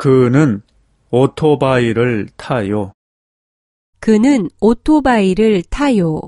그는 오토바이를 타요. 그는 오토바이를 타요.